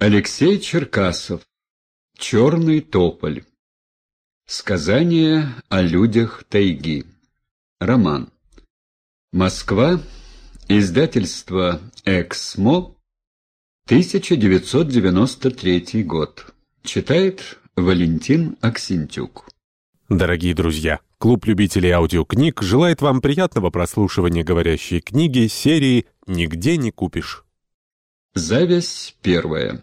Алексей Черкасов. Черный тополь. Сказание о людях тайги. Роман. Москва. Издательство «Эксмо». 1993 год. Читает Валентин Аксентюк. Дорогие друзья, клуб любителей аудиокниг желает вам приятного прослушивания говорящей книги серии «Нигде не купишь». Зависть первая.